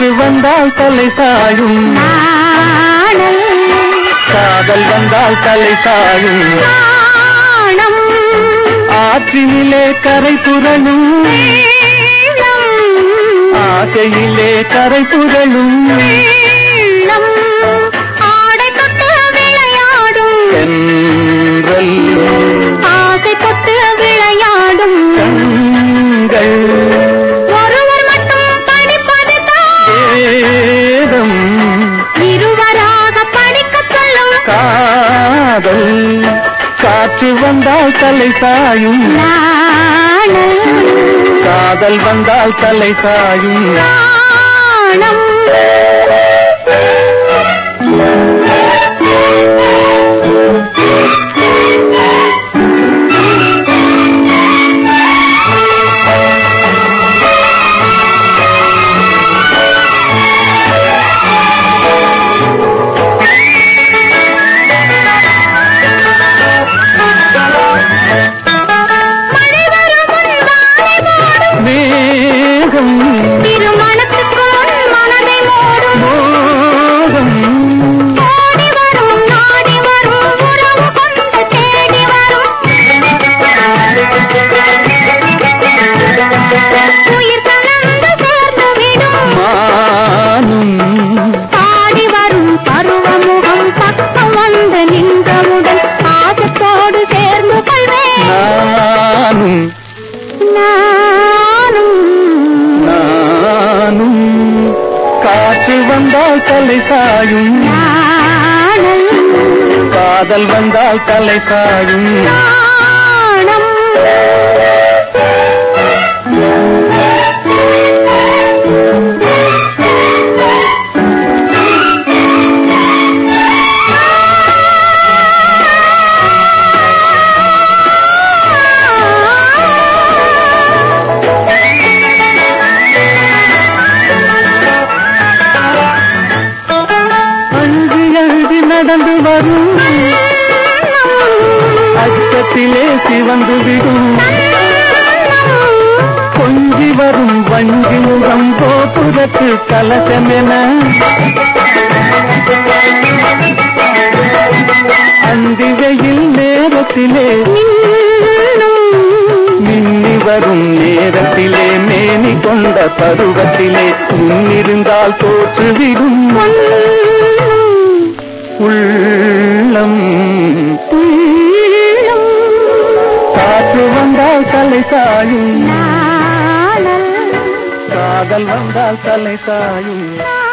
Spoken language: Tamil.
காற்று வந்தால் தலை சாயும் காதல் வந்தால் தலை சாயும் ஆற்றினிலே கரை புரளும் ஆசையிலே கரை புரளும் காற்று வந்தால் தலை சாயும். காதல் வந்தால் தலை சாயும். காற்று வந்தால் தலை சாயும். காதல் வந்தால் தலை சாயும். நடந்து வரும். அச்சத்திலே சிவந்து விடும். கொஞ்சி வரும் வஞ்சி முகம் கோபுரத்து கலசமென. அந்திகையில் நேரத்திலே மின்னி வரும் நேரத்திலே மேனி கொண்ட பருவத்திலே முன்னிருந்தால் தோற்றுவிடும். உள்ளம். காற்று வந்தால் தலை சாயும். காதல் வந்தால் தலை சாயும்.